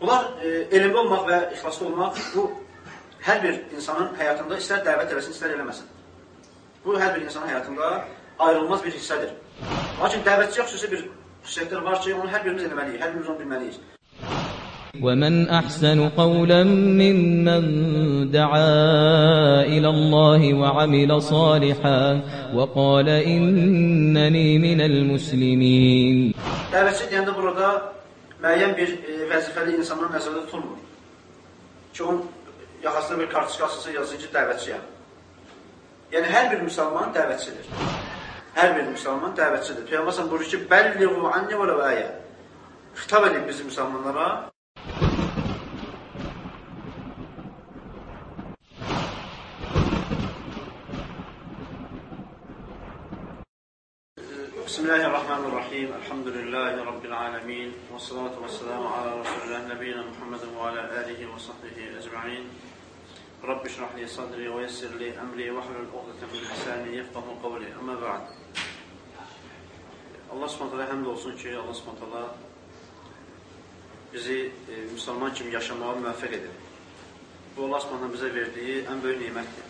Bunlar e, elmli olmaq və ixlaslı olmaq bu hər bir insanın həyatında istər dəvət eləsin, istər eləməsin. Bu hər bir insanın həyatında ayrılmaz bir hissədir. Lakin dəvətçiyə xüsusi bir xüsusiyyətlər var ki, onu hər birimiz eləməliyik, hər birimiz onu bilməliyik. ومن أحسن قولا ممن دعا إلى الله وعمل صالحا وقال إنني من المسلمين Dəvətçi deyəndə burada müəyyən bir e, vəzifəli insanın nəzərdə tutulmur. Ki, onun yaxasında bir kartışka asılsa yazın ki, dəvətçiyəm. Yəni, hər bir müsəlman dəvətçidir. Hər bir müsəlman dəvətçidir. Peyğəmbər buyurur ki, bəlliğu anni və ləvəyə. Xitab edin bizim müsəlmanlara, Bismillahirrahmanirrahim. Elhamdülillahi rabbil alamin. Və salatu və salam ala rasulillah nabiyina Muhammed və ala alihi və sahbihi ecmaîn. Rabbi şrah li sadri və yessir li amri və hlul uqdatan min lisani yefqahu qawli. Amma ba'd. Allah Subhanahu taala həmd olsun ki, Allah Subhanahu taala bizi e, müsəlman kimi yaşamağa müvəffəq edir. Bu Allah Subhanahu bizə verdiyi ən böyük nemətdir.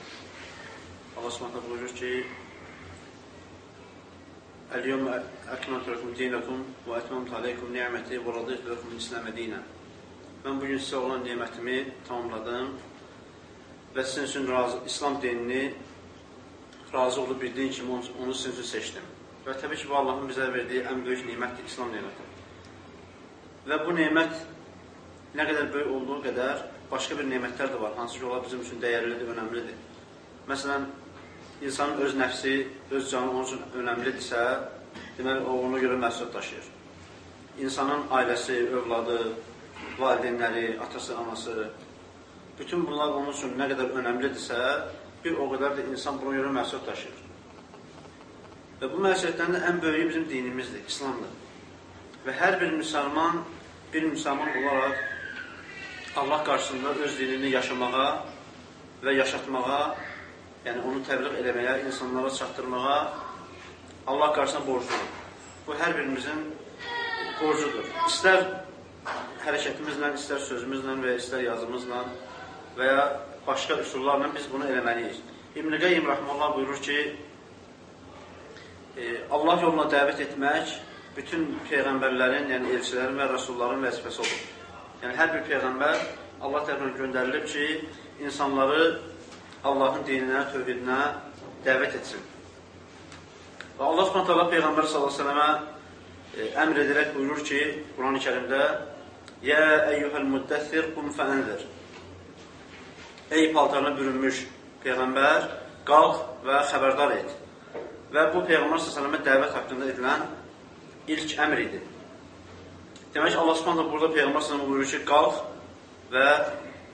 Allah Subhanahu buyurur ki: اليوم أكملت لكم دينكم وأتممت عليكم نعمتي ورضيت لكم الإسلام دينا. Mən bugün sizə olan nemətimi tamamladım və sizin üçün razı, İslam dinini razı olub bildiyin kimi onu, onu sizin üçün seçdim. Və təbii ki, bu Allahın bizə verdiyi ən böyük nemətdir, İslam neməti. Və bu nemət nə qədər böyük olduğu qədər başqa bir nemətlər də var, hansı ki, onlar bizim üçün dəyərlidir, önəmlidir. Məsələn, insanın öz nəfsi, öz canı onun üçün önəmlidirsə, deməli, o ona görə məsuliyyət daşıyır. İnsanın ailəsi, övladı, valideynləri, atası, anası, bütün bunlar onun üçün nə qədər önəmlidirsə, bir o qədər də insan buna görə məsuliyyət daşıyır. Və bu məsuliyyətlərin ən böyüyü bizim dinimizdir, İslamdır. Və hər bir müsəlman, bir müsəlman olaraq Allah qarşısında öz dinini yaşamağa və yaşatmağa yəni onu təbliğ eləməyə, insanlara çatdırmağa Allah qarşısına borcludur. Bu hər birimizin borcudur. İstər hərəkətimizlə, istər sözümüzlə və istər yazımızla və ya başqa üsullarla biz bunu eləməliyik. İbn-i Qeym Rəhməllah buyurur ki, e, Allah yoluna dəvət etmək bütün peyğəmbərlərin, yəni elçilərin və rəsulların vəzifəsi olur. Yəni, hər bir peyğəmbər Allah tərəfindən göndərilib ki, insanları Allahın dininə, tövhidinə dəvət etsin. Və Allah subhanət Peyğəmbər s.ə.və e, əmr edərək buyurur ki, Quran-ı kərimdə Yə əyyuhəl müddəthir qum fəəndir Ey paltarına bürünmüş Peyğəmbər, qalq və xəbərdar et. Və bu Peyğəmbər s.ə.və dəvət haqqında edilən ilk əmr idi. Demək ki, Allah subhanət burada Peyğəmbər s.ə.və buyurur ki, qalq və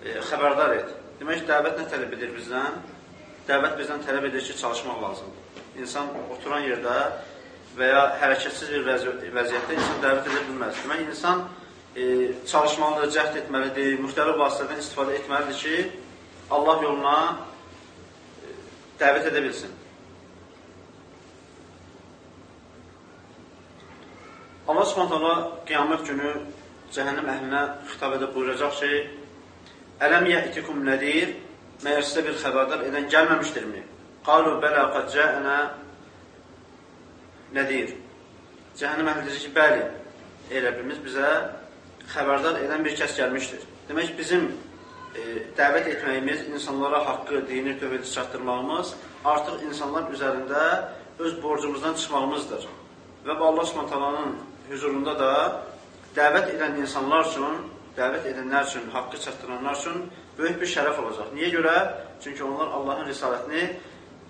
e, xəbərdar et. Demək, dəvət nə tələb edir bizdən? Dəvət bizdən tələb edir ki, çalışmaq lazımdır. İnsan oturan yerdə və ya hərəkətsiz bir vəziyyətdə insan dəvət edə bilməz. Demək, insan e, çalışmalıdır, cəhd etməlidir, müxtəlif vasitədən istifadə etməlidir ki, Allah yoluna e, dəvət edə bilsin. Allah subhanətələ qiyamət günü cəhənnəm əhlinə xitab edib buyuracaq ki, Ələm yətikum nədir? Məyər sizə bir xəbərdar edən gəlməmişdirmi? Qalu bələ qad cəənə nədir? Cəhənnəm əhli deyir ki, bəli, ey Rəbbimiz bizə xəbərdar edən bir kəs gəlmişdir. Demək, bizim e, dəvət etməyimiz, insanlara haqqı, dini, tövhidi çatdırmağımız artıq insanlar üzərində öz borcumuzdan çıxmağımızdır. Və Allah Subhanahu huzurunda da dəvət edən insanlar üçün dəvət edənlər üçün, haqqı çatdıranlar üçün böyük bir şərəf olacaq. Niyə görə? Çünki onlar Allahın risalətini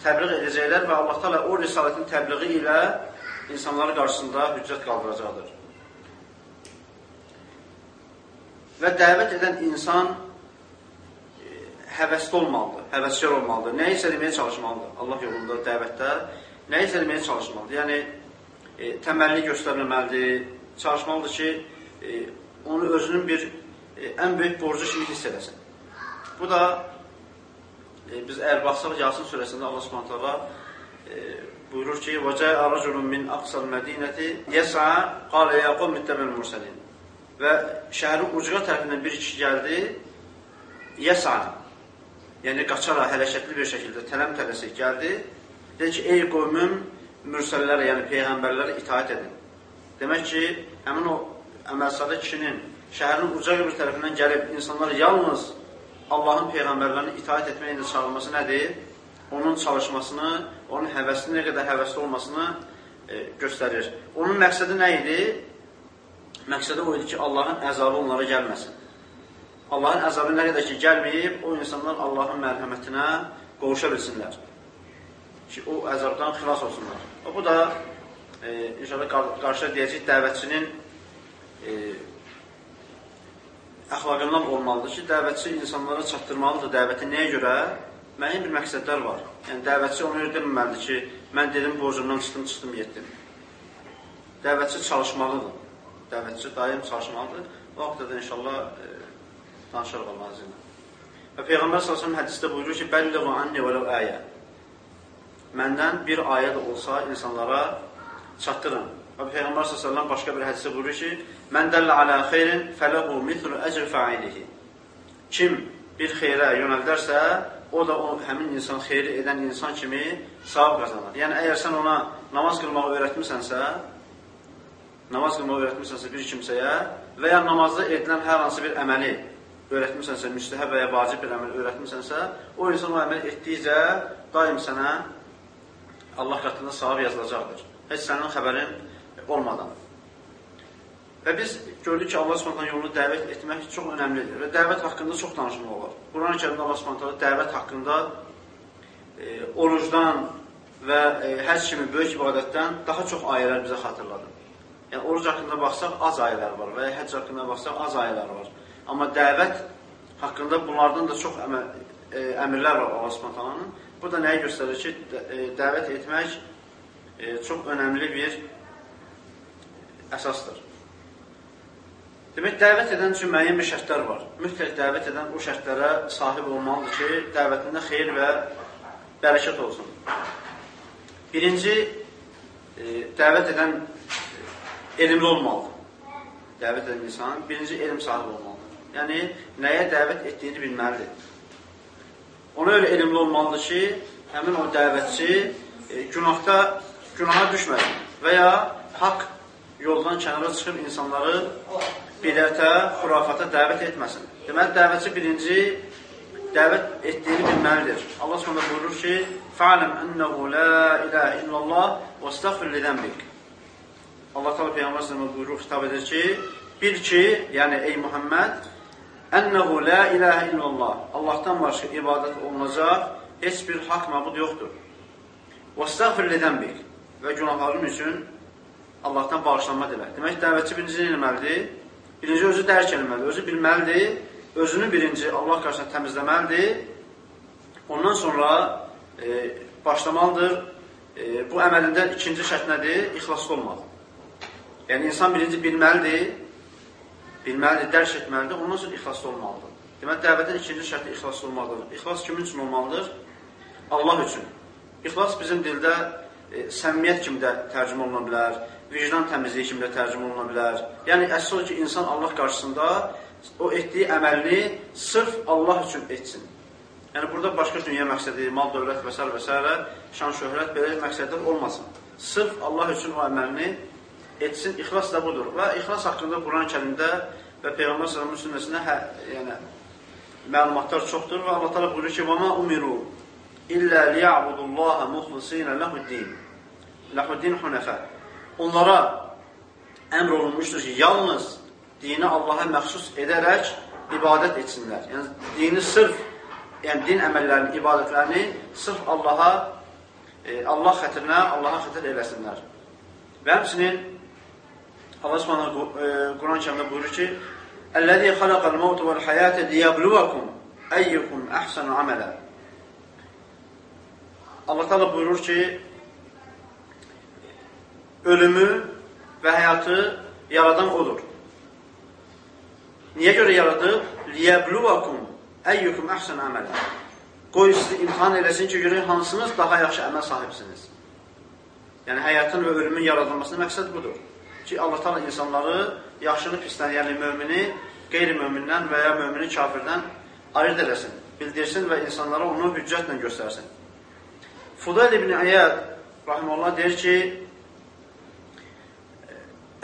təbliğ edəcəklər və Allah təala o risalətin təbliği ilə insanların qarşısında hüccət qaldıracaqdır. Və dəvət edən insan e, həvəsli olmalıdır, həvəskar olmalıdır. Nə isə deməyə çalışmalıdır Allah yolunda, dəvətdə nə isə deməyə çalışmalıdır. Yəni, e, təməlli göstərməməlidir, çalışmalıdır ki, e, onu özünün bir e, ən böyük borcu kimi hiss eləsin. Bu da e, biz əgər baxsaq Yasin surəsində Allah Subhanahu taala e, buyurur ki: "Və cə'a raculun min aqsal mədinəti yes'a qala ya qawm ittaba'al mursalin." və şəhərin ucqa tərəfindən bir kişi gəldi, yəsən, yəni qaçaraq hərəkətli bir şəkildə tələm tələsi gəldi, dedi ki, ey qövmüm, mürsəllərə, yəni peyğəmbərlərə itaət edin. Demək ki, həmin o əməlsadə kişinin şəhərin ucaq bir tərəfindən gəlib insanlar yalnız Allahın peyğəmbərlərinə itaət etməklə çağırması nədir? Onun çalışmasını, onun həvəsini, nə qədər həvəsli olmasını e, göstərir. Onun məqsədi nə idi? Məqsədi o idi ki, Allahın əzabı onlara gəlməsin. Allahın əzabı nə qədər ki, gəlməyib, o insanlar Allahın mərhəmətinə qovuşa bilsinlər. Ki, o əzabdan xilas olsunlar. O, bu da e, inşallah qarşıda deyəcək dəvətçinin e, əxlaqından olmalıdır ki, dəvətçi insanlara çatdırmalıdır dəvəti nəyə görə? Müəyyən bir məqsədlər var. Yəni, dəvətçi onu ödəməməlidir ki, mən dedim, borcumdan çıxdım, çıxdım, yetdim. Dəvətçi çalışmalıdır. Dəvətçi daim çalışmalıdır. O vaxtda da inşallah e, danışarıq Allah azimlə. Və Peyğəmbər s.ə.v hədisdə buyurur ki, Bəlliğu anni və ləv əyə. Məndən bir ayə də olsa insanlara çatdırın. Və Peyğəmbər s.ə.v başqa bir hədisdə buyurur ki, Mən dəllə alə xeyrin fələhu mithlu əcr fəilihi. Kim bir xeyrə yönəldərsə, o da o, həmin insan xeyri edən insan kimi savab qazanır. Yəni, əgər sən ona namaz qılmağı öyrətmisənsə, namaz qılmağı öyrətmisənsə bir kimsəyə və ya namazda edilən hər hansı bir əməli öyrətmisənsə, müstəhəb və ya vacib bir əməl öyrətmisənsə, o insan o əməl etdikcə daim sənə Allah qatında savab yazılacaqdır. Heç sənin xəbərin olmadan. Və biz gördük ki, Allah Subhanahu yolunu dəvət etmək çox önəmlidir və dəvət haqqında çox danışmaq olar. Quran-ı Kərimdə Allah Subhanahu dəvət haqqında e, orucdan və e, həc kimi böyük ibadətdən daha çox ayələr bizə xatırladır. Yəni, oruc haqqında baxsaq, az ayələr var və həcc haqqında baxsaq, az ayələr var. Amma dəvət haqqında bunlardan da çox əmə, e, əmirlər var Allah Subhanahu Bu da nəyi göstərir ki, e, dəvət etmək e, çox önəmli bir əsasdır. Demək, dəvət edən üçün müəyyən bir şərtlər var. Mütləq dəvət edən o şərtlərə sahib olmalıdır ki, dəvətində xeyir və bərəkət olsun. Birinci, e, dəvət edən elmli olmalıdır. Dəvət edən insan birinci elm sahibi olmalıdır. Yəni, nəyə dəvət etdiyini bilməlidir. Ona öyle elmli olmalıdır ki, həmin o dəvətçi e, günahda, günaha düşməsin və ya haqq yoldan kənara çıxıb insanları bidətə, xurafata dəvət etməsin. Deməli, dəvətçi birinci dəvət etdiyini bilməlidir. Allah sonra buyurur ki, فَعَلَمْ أَنَّهُ لَا إِلَهِ إِلَّا اللّٰهِ وَاسْتَغْفِرْ لِذَنْبِكِ Allah Teala Peyğəmbər sallallahu buyurur, xitab edir ki, bil ki, yəni ey Muhammed, "Ennehu la ilahe illallah." Allahdan başqa ibadət olunacaq heç bir haqq məbud yoxdur. "Vestağfir li-zənbik." Və günahların üçün Allahdan bağışlanma dilə. Demək, dəvətçi birinci nə etməlidir? Birinci özü dərk etməlidir, özü bilməlidir, özünü birinci Allah qarşısında təmizləməlidir. Ondan sonra e, başlamalıdır. E, bu əməlində ikinci şərt nədir? İxlaslı olmaq. Yəni, insan birinci bilməlidir, bilməlidir, dərk etməlidir, ondan sonra ixlaslı olmalıdır. Demək, dəvətin ikinci şərti ixlaslı olmalıdır. İxlas kimin üçün olmalıdır? Allah üçün. İxlas bizim dildə e, səmimiyyət kimi də tərcümə oluna bilər, vicdan təmizliyi kimi də tərcümə oluna bilər. Yəni, əsas ki, insan Allah qarşısında o etdiyi əməlini sırf Allah üçün etsin. Yəni, burada başqa dünya məqsədi, mal, dövlət və s. və s. şan, şöhrət, belə məqsədlər olmasın. Sırf Allah üçün o əməlini etsin, ixlas da budur. Və ixlas haqqında Quran-ı kərimdə və Peyğəmbər s.ə.v-in sünnəsində hə, yəni, məlumatlar çoxdur və Allah təala buyurur ki: "Və ma umiru illə liya'budullaha muxlisina lehu'd-din." Lehu'd-din hunafa onlara əmr olunmuşdur ki, yalnız dini Allaha məxsus edərək ibadət etsinlər. Yəni, dini sırf, yəni din əməllərini, ibadətlərini sırf Allaha, e, Allah xətrinə, Allaha xətr eləsinlər. Və həmsinin Allah Subhanahu e, Quran kərimdə buyurur ki: "Əlləzi xalaqal mautu vel hayata liyabluwakum ayyukum ahsanu amala." Allah Taala buyurur ki, ölümü və həyatı yaradan odur. Niyə görə yaradıb? Liyəbluvakum əyyukum əhsən əmələ. Qoy sizi imtihan eləsin ki, görək hansınız daha yaxşı əməl sahibsiniz. Yəni, həyatın və ölümün yaradılmasının məqsəd budur. ki, Allah taala insanları yaxşını pisdən, yəni mömini qeyri-mömindən və ya mömini kafirdən ayırt eləsin, bildirsin və insanlara onu hüccətlə göstərsin. Fudayl ibn İyad rahimehullah deyir ki,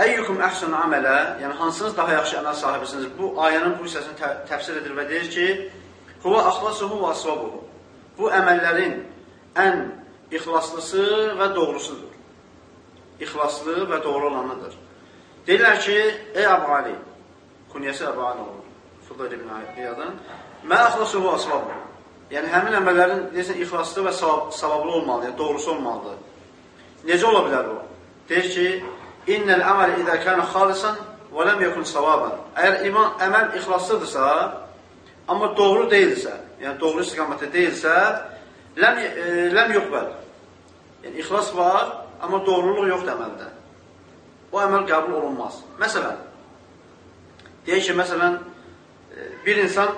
Əyyukum əhsunu amələ, yəni hansınız daha yaxşı əməl sahibisiniz? Bu ayənin bu hissəsini tə təfsir edir və deyir ki, Huva axlasuhu və asvabuhu. Bu əməllərin ən ixlaslısı və doğrusudur. İxlaslı və doğru olanıdır. Deyirlər ki, ey Əbu Ali, kunyəsi Əbu Ali olur, Fudayl ibn İyadın, mə axlasuhu və asvabuhu. Yəni, həmin əməllərin deyirsən, ixlaslı və savablı olmalıdır, yəni, doğrusu olmalıdır. Necə ola bilər bu? Deyir ki, İnnəl əməl idə kənə xalisən və ləm yekun savaban. Əgər iman, əməl ixlaslıdırsa, amma doğru deyilsə, yəni doğru istiqamətdə deyilsə, ləm, e, ləm yoxbəl. Yəni, ixlas var, amma doğruluq yoxdur əməldə. O əməl qəbul olunmaz. Məsələn, deyək ki, məsələn, e, bir insan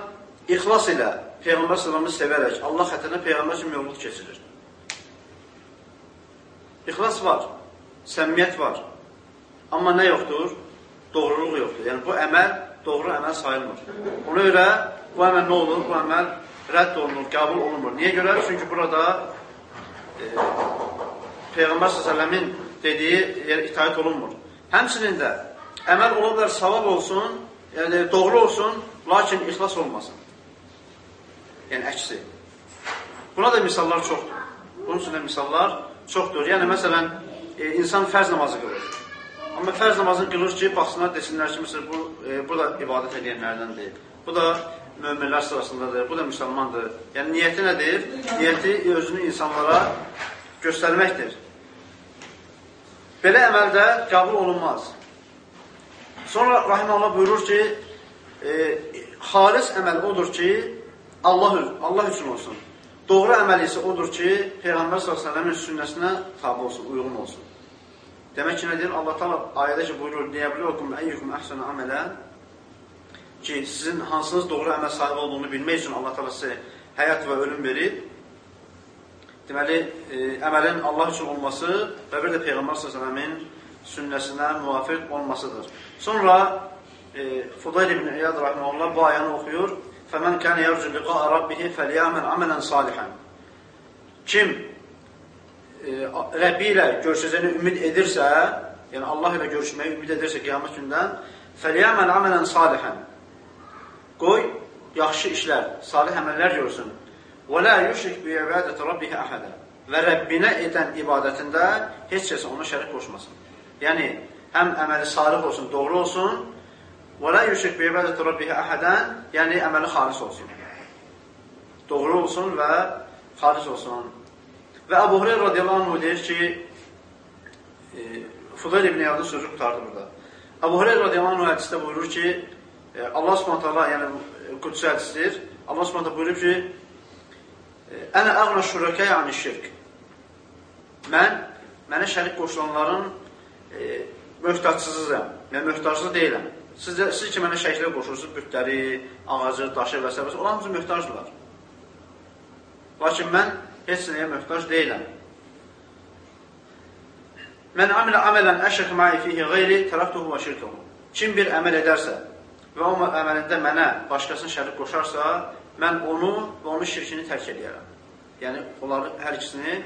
ixlas ilə Peyğəmbər sələmini sevərək, Allah xətrinə Peyğəmbər kimi yolluq keçirir. İxlas var, səmmiyyət var. Amma nə yoxdur? Doğruluq yoxdur. Yəni, bu əməl doğru əməl sayılmır. Ona görə bu əməl nə olur? Bu əməl rədd olunur, qəbul olunmur. Niyə görə? Çünki burada e, Peyğəmbər s.ə.v-in dediyi yer itaət olunmur. Həmçinin də əməl ola bilər savab olsun, yəni doğru olsun, lakin ixlas olmasın. Yəni, əksi. Buna da misallar çoxdur. Bunun üçün də misallar çoxdur. Yəni, məsələn, e, insan fərz namazı qılır. Amma fərz namazını qılır ki, baxsınlar, desinlər ki, məsələn, bu, e, bu da ibadət edənlərdəndir. Bu da möminlər sırasındadır, bu da müsəlmandır. Yəni, niyyəti nədir? Niyyəti özünü insanlara göstərməkdir. Belə əməldə qəbul olunmaz. Sonra Rahim Allah buyurur ki, e, xalis əməl odur ki, Allah, Allah üçün olsun. Doğru əməl isə odur ki, Peyğəmbər s.ə.v-in sünnəsinə tabi olsun, uyğun olsun. Demək ki, nə deyir? Allah taala ayədə ki, buyurur, "Liyəblukum əyyukum əhsanu əmələ" ki, sizin hansınız doğru əməl sahibi olduğunu bilmək üçün Allah taala sizə həyat və ölüm verib. Deməli, e, əməlin Allah üçün olması və bir də Peyğəmbər s.ə.v-in sünnəsinə müvafiq olmasıdır. Sonra e, Fudayl ibn İyad rahimehullah bu ayəni oxuyur. "Fəmən kana yercu liqa rabbih fəlyamal amalan salihan." Kim Rəbbi ilə görüşəcəyini ümid edirsə, yəni Allah ilə görüşməyi ümid edirsə qiyamət gündən, fəliyəməl əmələn salihən. Qoy, yaxşı işlər, salih əməllər görsün. Və lə yüşrik bi ibadət rabbihə əhədə. Və Rəbbinə edən ibadətində heç kəsə ona şərik qoşmasın. Yəni, həm əməli salih olsun, doğru olsun, və lə yüşrik bi ibadət rabbihə əhədən, yəni əməli xalis olsun. Doğru olsun və xalis olsun. Və Əbu Hureyr radiyallahu anh deyir ki, e, Fudayl ibn Yadın sözü qutardı burada. Əbu Hureyr radiyallahu anh hədisdə buyurur ki, e, Allah subhanət hala, yəni qudsi hədisdir, Allah subhanət buyurur ki, Ənə əğnə şürəkə yəni şirk. Mən, mənə şərik qoşulanların e, möhtaçsızıyam, mən möhtaclı deyiləm. Siz, siz ki, mənə şəriklər qoşursunuz, bütləri, ağacı, daşı və s. Onlar hamısı möhtacdırlar. Lakin mən heç nəyə möhtac deyiləm. Mən amilə əmələn əşək məi fihi qeyri tərəftuhu və şirkuhu. Kim bir əməl edərsə və o əməlində mənə başqasını şərik qoşarsa, mən onu və onun şirkini tərk edərəm. Yəni, onları hər ikisini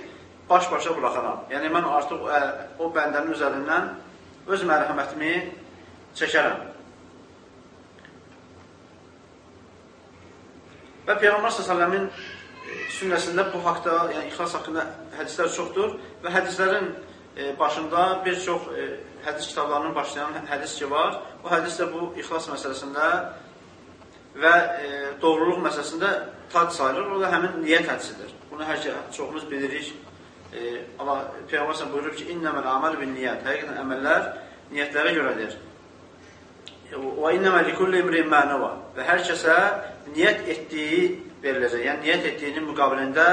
baş-başa buraxaram. Yəni, mən artıq o, o bəndənin üzərindən öz mərhəmətimi çəkərəm. Və Peyğəmbər s.ə.v-in sünnəsində bu haqda, yəni ixlas haqqında hədislər çoxdur və hədislərin e, başında bir çox e, hədis kitablarının başlayan hədis ki var. O hədis də bu ixlas məsələsində və e, doğruluq məsələsində tad sayılır. O da həmin niyyət hədisidir. Bunu hər şey çoxumuz bilirik. Allah Peyğəmbər buyurub ki, "İnnəməl amal bin niyyət." Həqiqətən əməllər niyyətlərə görədir. Və innəmə likulli imrin mə nəvə. Və hər kəsə niyyət etdiyi veriləcək. Yəni, niyyət etdiyinin müqabilində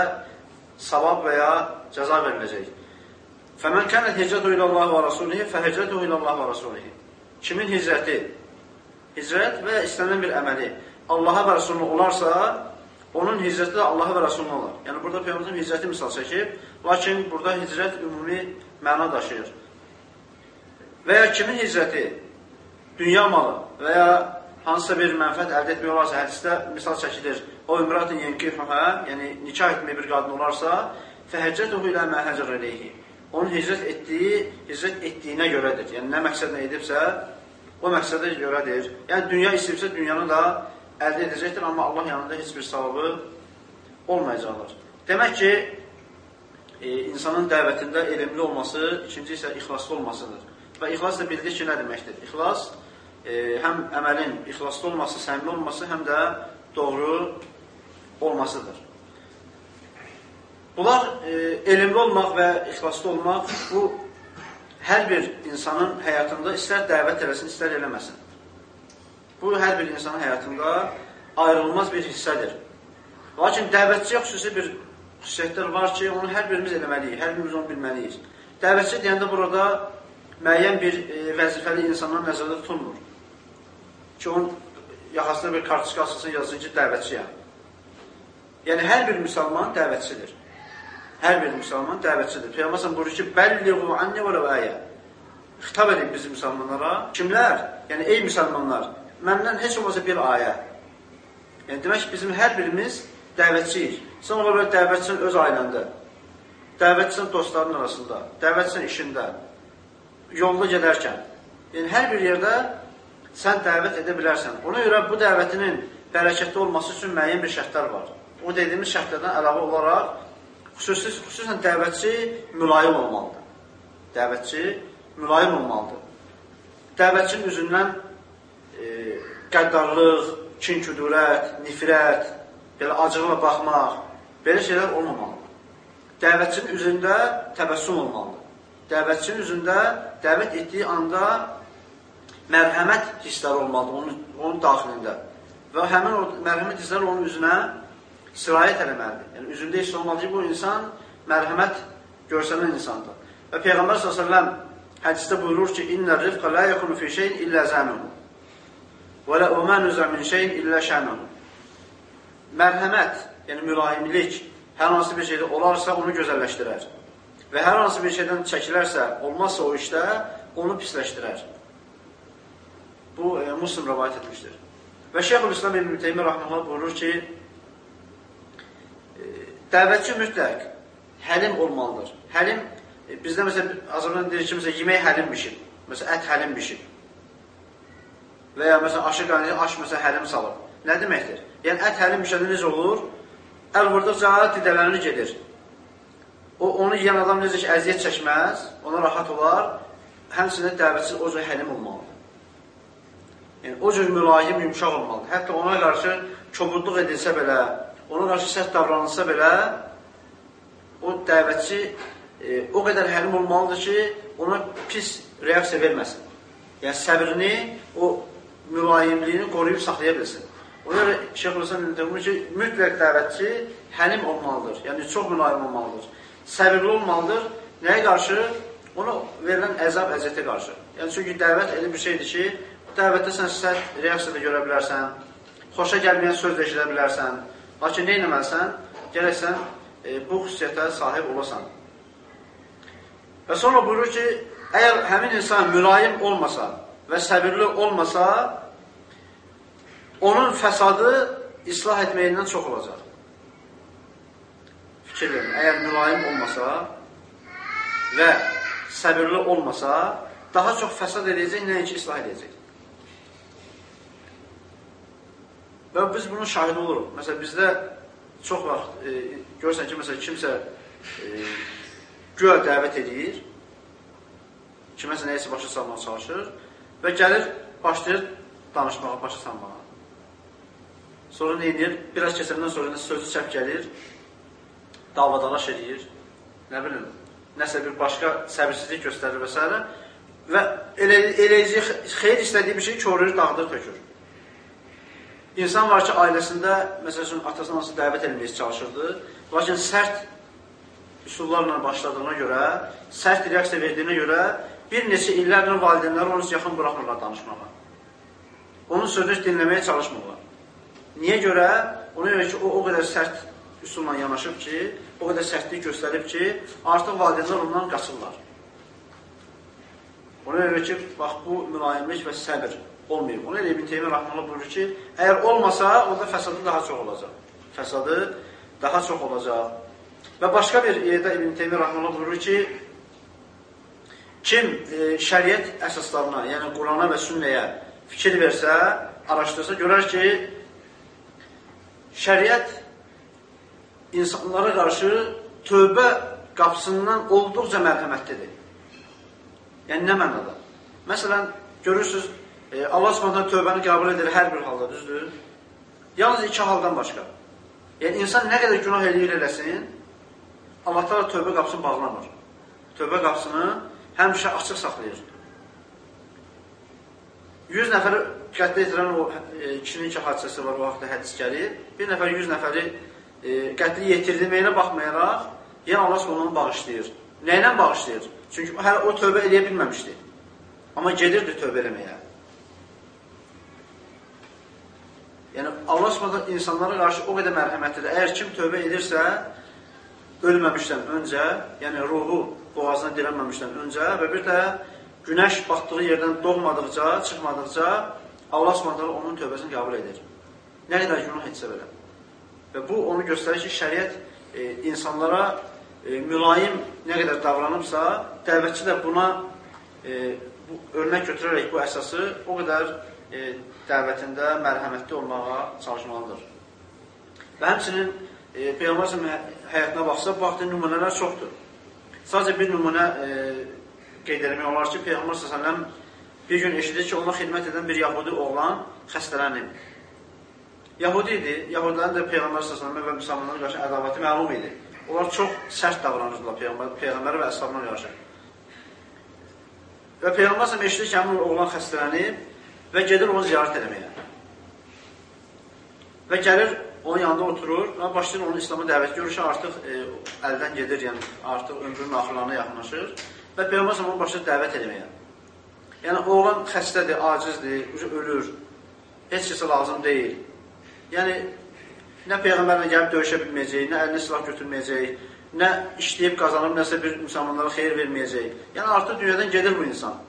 savab və ya cəza veriləcək. Fəmən kənət hicrətu ilə Allah və Rasulihi, fəhicrətu ilə Allah və Rasulihi. Kimin hicrəti? Hicrət və istənilən bir əməli Allaha və Rasuluna olarsa, onun hicrəti də Allaha və Rasuluna olar. Yəni, burada Peyğəmbərin hicrəti misal çəkib, lakin burada hicrət ümumi məna daşıyır. və ya kimin hicrəti dünya malı və ya hansısa bir mənfət əldə etmək olarsa, hədisdə misal çəkilir, o ümratın yenkihuhə, yəni nikah etmək bir qadın olarsa, fəhəccətuhu ilə məhəcər eləyhi. Onun hicrət etdiyi, hicrət etdiyinə görədir. Yəni, nə məqsədlə edibsə, o məqsədə görədir. Yəni, dünya istəyibsə, dünyanı da əldə edəcəkdir, amma Allah yanında heç bir savabı olmayacaqlar. Demək ki, e, insanın dəvətində elmli olması, ikinci isə ixlaslı olmasıdır. Və ixlas da bildik ki, nə deməkdir? İxlas, e, həm əməlin ixlaslı olması, səmimi olması, həm də doğru olmasıdır. Bunlar e, elmli olmaq və ixlaslı olmaq bu hər bir insanın həyatında istər dəvət eləsin, istər eləməsin. Bu hər bir insanın həyatında ayrılmaz bir hissədir. Lakin dəvətçiyə xüsusi bir xüsusiyyətlər var ki, onu hər birimiz eləməliyik, hər birimiz onu bilməliyik. Dəvətçi deyəndə burada müəyyən bir e, vəzifəli insandan nəzərdə tutulmur. Ki, onun yaxasına bir kartışka asılsın, yazsın ki, dəvətçiyəm. Yəni, hər bir müsəlman dəvətçidir. Hər bir müsəlman dəvətçidir. Peyğəmbər buyurur ki, bəlliğu anni və ləvəyə. Xitab edin bizim müsəlmanlara. Kimlər? Yəni, ey müsəlmanlar, məndən heç olmasa bir ayə. Yəni, demək ki, bizim hər birimiz dəvətçiyik. Sən ola bilər dəvətçinin öz ailəndə, dəvətçinin dostların arasında, dəvətçinin işində, yolda gedərkən. Yəni, hər bir yerdə sən dəvət edə bilərsən. Ona görə bu dəvətinin bərəkətli olması üçün müəyyən bir şərtlər var. O dediyimiz şərtlərdən əlavə olaraq xüsusi, xüsusən dəvətçi mülayim olmalıdır. Dəvətçi mülayim olmalıdır. Dəvətçinin üzündən e, qəddarlıq, kin-küdurət, nifrət, belə acıqla baxmaq, belə şeylər olmamalıdır. Dəvətçinin üzündə təbəssüm olmalıdır. Dəvətçinin üzündə dəvət etdiyi anda mərhəmət hissləri olmalıdır onun, onun daxilində. Və həmin o mərhəmət hissləri onun üzünə sirayət eləməlidir. Yəni, üzündə hiss olmalı ki, bu insan mərhəmət görsənən insandır. Və Peyğəmbər s.ə.v hədisdə buyurur ki, İnnə rifqə lə yəkunu fi şeyin illə zənuhu və lə umənuzə min şeyin illə şənuhu Mərhəmət, yəni mülahimlik hər hansı bir şeydə olarsa onu gözəlləşdirər. Və hər hansı bir şeydən çəkilərsə, olmazsa o işdə onu pisləşdirər. Bu, e, Muslim rəvayət etmişdir. Və Şeyhül İslam İbn-i Teymiyyə Rahmanullah buyurur ki, Dəvətçi mütləq həlim olmalıdır. Həlim, e, bizdə məsələn, Azərbaycan deyir ki, məsələn, yemək həlim bişir. Məsələn, ət həlim bişir. Və ya məsələn, aşı qaynayır, aş məsələn, həlim salır. Nə deməkdir? Yəni, ət həlim bişəndə necə olur? Əl vurduqca didələnir gedir. O, onu yiyən adam necə ki, əziyyət çəkməz, ona rahat olar, həmçinin dəvətçi o cür həlim olmalıdır. Yəni, o cür mülayim, yumuşaq olmalıdır. Hətta ona qarşı kobudluq edilsə belə, ona qarşı sərt davranılsa belə, o dəvətçi e, o qədər həlim olmalıdır ki, ona pis reaksiya verməsin. Yəni, səbrini, o mülayimliyini qoruyub saxlaya bilsin. Ona görə Şeyh Hüseyin demək ki, mütləq dəvətçi həlim olmalıdır. Yəni, çox mülayim olmalıdır. Səbirli olmalıdır. Nəyə qarşı? Ona verilən əzab, əziyyətə qarşı. Yəni, çünki dəvət elə bir şeydir ki, dəvətdə sən sərt reaksiya da görə bilərsən, xoşa gəlməyən söz də eşidə bilərsən, Lakin nə etməlisən? Gərəksən e, bu xüsusiyyətə sahib olasan. Və sonra buyurur ki, əgər həmin insan mülayim olmasa və səbirli olmasa, onun fəsadı islah etməyindən çox olacaq. Fikir verin, əgər mülayim olmasa və səbirli olmasa, daha çox fəsad edəcək, nəinki islah edəcək. Və biz bunun şahidi oluruq. Məsələn, bizdə çox vaxt e, görürsən ki, məsələn, kimsə e, güya dəvət edir, kiməsə nəyəsə başa salmağa çalışır və gəlir, başlayır danışmağa, başa salmağa. Sonra nə edir? Biraz keçəndən sonra sözü çəp gəlir, davadalaş edir, nə bilim, nəsə bir başqa səbirsizlik göstərir və s. Və elə, eləcək xeyir istədiyi bir şey körür, dağıdır, tökür. İnsan var ki, ailəsində, məsəl üçün, atasına nasıl dəvət edilməyə çalışırdı, lakin sərt üsullarla başladığına görə, sərt reaksiya verdiyinə görə bir neçə illərlə valideynləri onu yaxın buraxmırlar danışmağa. Onun sözünü dinləməyə çalışmırlar. Niyə görə? Ona görə ki, o, o qədər sərt üsulla yanaşıb ki, o qədər sərtlik göstərib ki, artıq valideynlər ondan qaçırlar. Ona görə ki, bax, bu mülayimlik və səbir olmayıb. Ona görə İbn Teymiyyə Rahmanlı buyurur ki, əgər olmasa, onda fəsadı daha çox olacaq. Fəsadı daha çox olacaq. Və başqa bir yerdə İbn Teymiyyə Rahmanlı buyurur ki, kim e, şəriət əsaslarına, yəni Qurana və sünnəyə fikir versə, araşdırsa, görər ki, şəriət insanlara qarşı tövbə qapısından olduqca mərhəmətlidir. Yəni, nə mənada? Məsələn, görürsünüz, e, Allah subhanətən tövbəni qəbul edir hər bir halda, düzdür? Yalnız iki haldan başqa. Yəni, insan nə qədər günah eləyir eləsin, Allah da tövbə qapısını bağlamır. Tövbə qapısını həmişə açıq saxlayır. 100 nəfəri qətlə yetirən o e, kişinin iki hadisəsi var, o vaxtda hədis gəlir. Bir nəfər 100 nəfəri e, qətli yetirdiməyinə baxmayaraq, yəni Allah onu bağışlayır. Nə ilə bağışlayır? Çünki hələ o tövbə eləyə bilməmişdi. Amma gedirdi tövbə eləməyə. Yəni Allah Subhanahu insanlara qarşı o qədər mərhəmətlidir. Əgər kim tövbə edirsə, ölməmişdən öncə, yəni ruhu boğazına dirənməmişdən öncə və bir də günəş batdığı yerdən doğmadıqca, çıxmadıqca Allah Subhanahu onun tövbəsini qəbul edir. Nə qədər günah etsə belə. Və bu onu göstərir ki, şəriət e, insanlara e, mülayim nə qədər davranıbsa, dəvətçi də buna e, bu, örnək götürərək bu əsası o qədər e, dəvətində mərhəmətli olmağa çalışmalıdır. Və həmçinin e, Peyğəmbər həyatına baxsa, baxdığı nümunələr çoxdur. Sadəcə bir nümunə e, qeyd eləmək olar ki, Peyğəmbər s.ə.v bir gün eşidir ki, ona xidmət edən bir yahudi oğlan xəstələnib. Yahudi idi, Yahudilərin də Peyğəmbər s.ə.v və müsəlmanlara qarşı ədavəti məlum idi. Onlar çox sərt davranırdılar Peyğəmbər, Peyğəmbərə və əshabına qarşı. Və Peyğəmbər s.ə.v eşidir ki, həmin oğlan xəstələnib və gedir onu ziyarət eləməyə. Və gəlir, onun yanında oturur və başlayır onu İslam'a dəvət görüşü artıq e, əldən gedir, yəni artıq ömrünün axırlarına yaxınlaşır və Peyğəmbər onu başlayır dəvət etməyə. Yəni, oğlan xəstədir, acizdir, ölür, heç kəsə lazım deyil. Yəni, nə Peyğəmbərlə gəlib döyüşə bilməyəcək, nə əlinə silah götürməyəcək, nə işləyib qazanıb, nəsə bir müsəlmanlara xeyir verməyəcək. Yəni, artıq dünyadan gedir bu insan.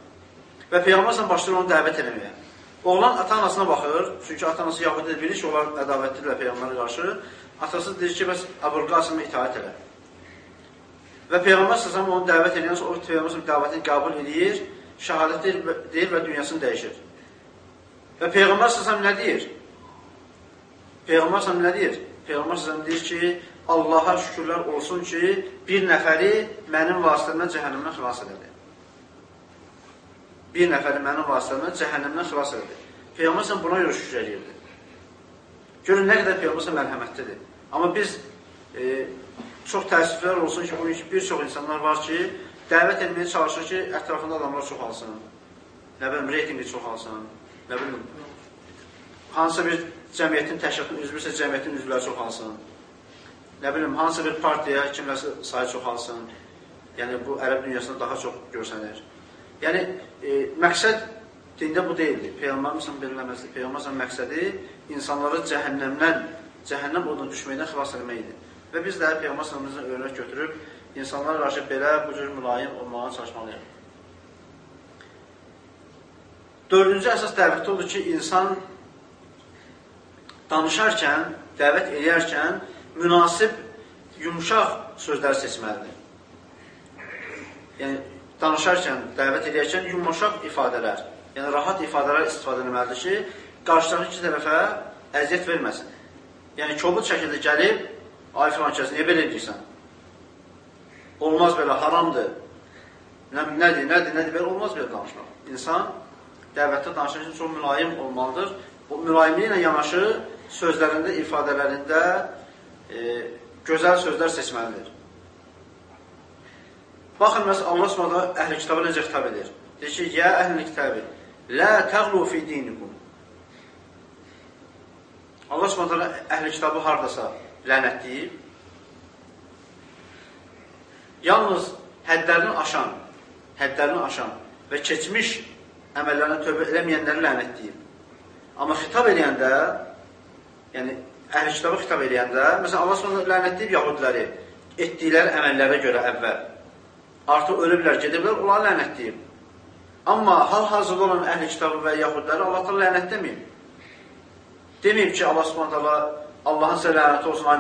Və Peyğəmbər başlayır onu dəvət etməyə. Oğlan ata-anasına baxır, çünki ata-anası Yahudidir, bilir ki, onlar ədavətlidirlər Peyğəmbərə qarşı. Atası deyir ki, bəs Əbul Qasımı itaət elə. Və Peyğəmbər səsəm onu dəvət edən, o Peyğəmbər dəvətini qəbul edir, şəhadət deyir, deyir və dünyasını dəyişir. Və Peyğəmbər səsəm nə deyir? Peyğəmbər səsəm nə deyir? Peyğəmbər səsəm deyir ki, Allaha şükürlər olsun ki, bir nəfəri mənim vasitəmdən cəhənnəmdən xilas elədi. Bir nəfəri mənim vasitəmdən cəhənnəmdən xilas elədi. Peyğəmbər buna görə şükür edirdi. Görün, nə qədər Peyğəmbər mərhəmətlidir. Amma biz e, çox təəssüflər olsun ki, bugün bir çox insanlar var ki, dəvət etməyə çalışır ki, ətrafında adamlar çoxalsın, nə bilim, reytingi çoxalsın, nə bilim, hansısa bir cəmiyyətin təşkilatının üzvüsə cəmiyyətin üzvləri çoxalsın, nə bilim, hansısa bir partiya kimləsə sayı çoxalsın, yəni bu ərəb dünyasında daha çox görsənir. Yəni, e, məqsəd dində bu deyildir. Peyğəmbərimizin belirləməsi, Peyğəmbərimizin məqsədi insanları cəhənnəmdən, cəhənnəm oduna düşməkdən xilas etməkdir. Və biz də Peyğəmbər sallallahu örnək götürüb insanlara qarşı belə bu cür mülayim olmağa çalışmalıyıq. Dördüncü əsas dəvətdə odur ki, insan danışarkən, dəvət edərkən münasib, yumuşaq sözlər seçməlidir. Yəni, danışarkən, dəvət edərkən yumuşaq ifadələr, yəni rahat ifadələr istifadə etməlidir ki, qarşıdakı tərəfə əziyyət verməsin. Yəni, kobud şəkildə gəlib, Ay filan kəs, niyə belə edirsən? Olmaz belə, haramdır. Nə, nədir, nədir, nədir, belə olmaz belə danışmaq. İnsan dəvətdə danışan üçün çox mülayim olmalıdır. O mülayimliklə yanaşı sözlərində, ifadələrində e, gözəl sözlər seçməlidir. Baxın, məsələn, Allah Subhanahu əhli kitabı necə xitab edir? Deyir ki, "Yə əhli kitabı, la təğlu fi dinikum." Allah Subhanahu əhli kitabı hardasa lənətləyib, yalnız hədlərini aşan, hədlərini aşan və keçmiş əməllərini tövbə eləməyənləri lənətləyib. Amma xitab eləyəndə, yəni əhl-i kitabı xitab eləyəndə, məsələn, Allah sonra lənətləyib yahudiləri etdikləri əməllərə görə əvvəl. Artıq ölüblər, gediblər, onları lənətləyib. Amma hal-hazırda olan əhl-i kitabı və yahudiləri Allah da lənət deməyib. Deməyib ki, Allah subhanət Allahın sizə lənəti olsun, ay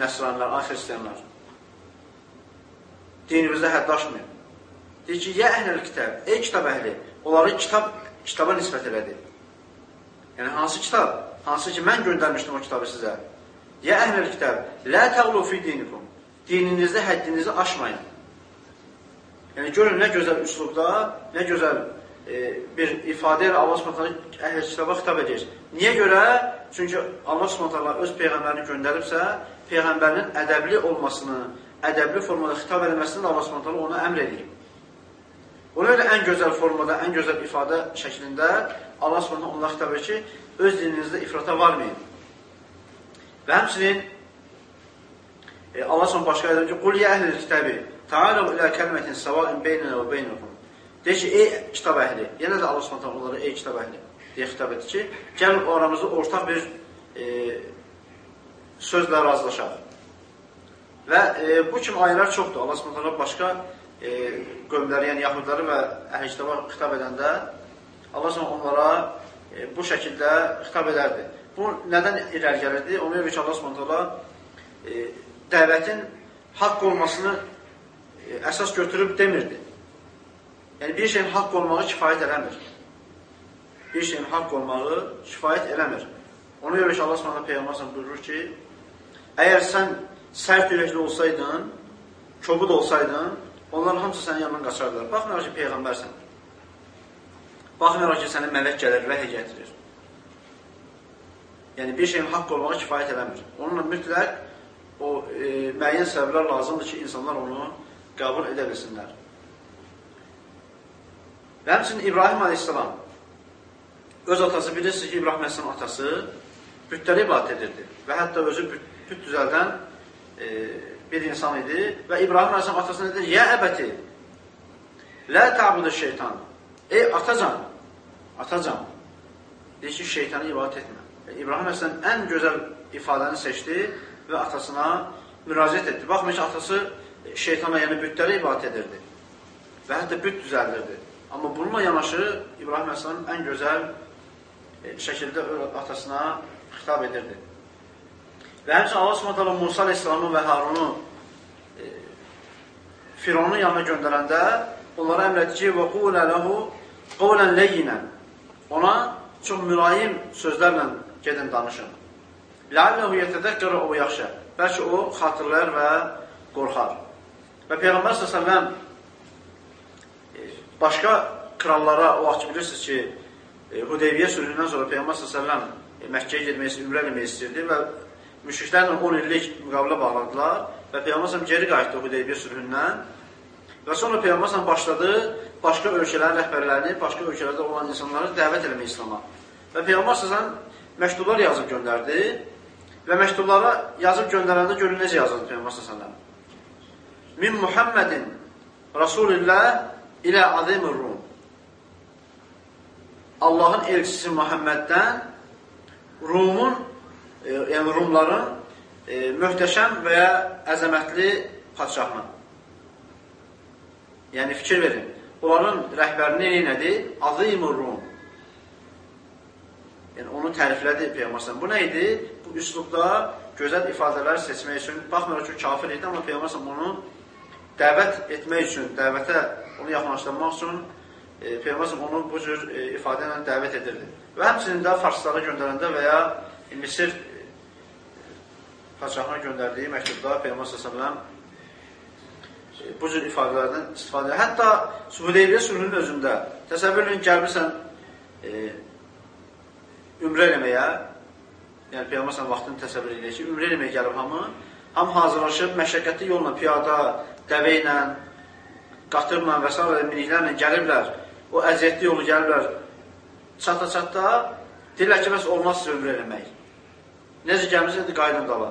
nəsranlar, ay xristiyanlar. Dinimizdə hədd aşmayın. Deyir ki, yə əhl-əl kitab, ey kitab əhli, onları kitab, kitaba nisbət elədi. Yəni, hansı kitab? Hansı ki, mən göndərmişdim o kitabı sizə. Yə əhl-əl kitab, lə təğlu fi dinikum. Dininizdə həddinizi aşmayın. Yəni, görün, nə gözəl üslubda, nə gözəl e, bir ifadə ilə Allah Subhanahu əhl-i kitaba xitab edir. Niyə görə? Çünki Allah Subhanahu öz peyğəmbərini göndəribsə, peyğəmbərinin ədəbli olmasını, ədəbli formada xitab edilməsini Allah Subhanahu onu əmr edir. Ona görə ən gözəl formada, ən gözəl ifadə şəklində Allah Subhanahu onlara xitab edir ki, öz dininizdə ifrata varmayın. Və həmçinin e, Allah Subhanahu başqa edir ki, "Qul ya əhlil kitabi, Ta'alu ilə kəlmətin səvain beynənə və beynəkum. Deyir ki, ey kitab əhli, yenə də Allah Subhanahu onlara ey kitab əhli deyə xitab edir ki, gəlin aramızda ortaq bir e, sözlə razılaşaq. Və e, bu kimi ayələr çoxdur. Allah Subhanahu başqa e, qövmləri, yəni yahudiləri və əhl kitaba xitab edəndə Allah Subhanahu onlara e, bu şəkildə xitab edərdi. Bu nədən irəli gəlirdi? Ona görə ki, Allah Subhanahu e, dəvətin haqq olmasını əsas götürüb demirdi. Yəni, bir şeyin haqq olmağı kifayət eləmir. Bir şeyin haqq olmağı kifayət eləmir. Ona görə ki, Allah s.ə. Peyğəmbər buyurur ki, əgər sən sərt ürəkli olsaydın, kobud olsaydın, onların hamısı sənin yanından qaçardılar. Baxmayaraq ki, Peyğəmbərsən. Baxmayaraq ki, sənə mələk gəlir, vəhiy gətirir. Yəni, bir şeyin haqq olmağı kifayət eləmir. Onunla mütləq o e, müəyyən səbəblər lazımdır ki, insanlar onu qəbul edə bilsinlər. Və həmçinin İbrahim aleyhissalam öz atası, bilirsiniz ki, İbrahim aleyhissalam atası bütləri ibadət edirdi və hətta özü büt, büt düzəldən e, bir insan idi və İbrahim aleyhissalam atasına dedi, Yə əbəti, lə təbudu şeytan, ey atacan, atacan, deyir ki, şeytanı ibadət etmə. İbrahim aleyhissalam ən gözəl ifadəni seçdi və atasına müraciət etdi. Baxmayın ki, atası şeytana, yəni bütlərə ibadət edirdi və hətta büt düzəldirdi. Amma bununla yanaşı İbrahim Əsəlam ən gözəl e, şəkildə atasına xitab edirdi. Və həmçin Allah Subhanahu Musa Aleyhisselamı və Harunu e, Fironun yanına göndərəndə onlara əmr etdi ki, qulə ləhu qavlən leyyinən ona çox mülayim sözlərlə gedin danışın. Ləalləhu yetədəkkərə o yaxşı. Bəlkə o xatırlayar və qorxar. Və Peyğəmbər s.ə.v başqa krallara, o vaxt bilirsiniz ki, e, Hudeybiyyə sülhündən sonra Peyğəmbər s.ə.v e, Məkkəyə gedmək, ümrə eləmək istəyirdi və müşriklərlə 10 illik müqavilə bağladılar və Peyğəmbər s.ə.v geri qayıtdı Hudeybiyyə sülhündən və sonra Peyğəmbər s.ə.v başladı başqa ölkələrin rəhbərlərini, başqa ölkələrdə olan insanları dəvət eləmək İslama. Və Peyğəmbər s.ə.v məktublar yazıb göndərdi və məktublara yazıb göndərəndə görün necə yazıldı Peyğəmbər s.ə.v min Muhammedin Rasulillah ilə azimir Rum. Allahın elçisi Muhammeddən Rumun, e, yəni Rumların e, möhtəşəm və ya əzəmətli padşahına. Yəni fikir verin. Onların rəhbərini nədir? Azimur Rum. Yəni onu təriflədi Peyğəmbər. Bu nə idi? Bu üslubda gözəl ifadələr seçmək üçün baxmırıq ki, kafir idi, amma Peyğəmbər onu dəvət etmək üçün, dəvətə onu yaxınlaşdırmaq üçün e, Peyğəmbər onu bu cür e, ifadə ilə dəvət edirdi. Və həmçinin də farslara göndərəndə və ya Misir e, padşahına göndərdiyi məktubda Peyğəmbər s.ə.v e, bu cür ifadələrdən istifadə edir. Hətta Suhudeybiyyə sülhünün özündə təsəvvür edin, gəlmirsən e, ümrə eləməyə, yəni Peyğəmbər vaxtını təsəvvür edir ki, ümrə eləməyə gəlib hamı, hamı hazırlaşıb məşəqqətli yolla piyada, dəvə ilə, qatırla və s. miniklərlə gəlirlər, o əziyyətli yolu gəlirlər, çata-çatda deyirlər ki, bəs olmaz sövr eləmək. Necə gəlmişsədir, qaydım qala.